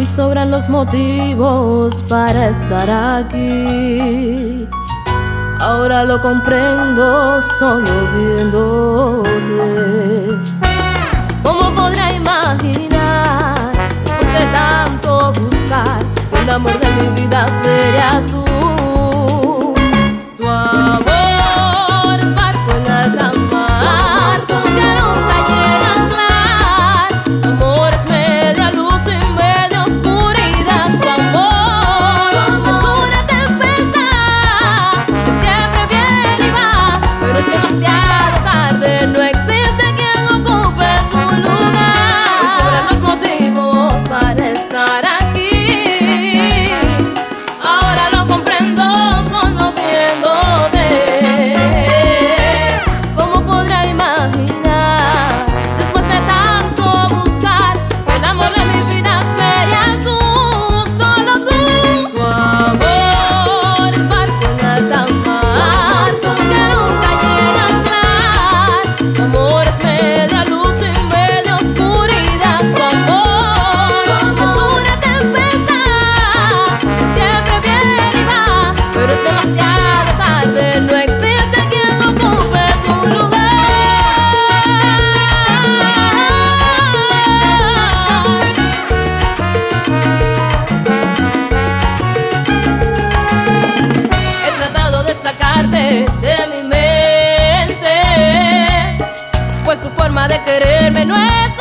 Hoy sobran los motivos para estar aquí. Ahora lo comprendo solo viéndote. ¿Cómo podrá imaginar, después de tanto buscar, que el amor de mi vida serías de quererme no es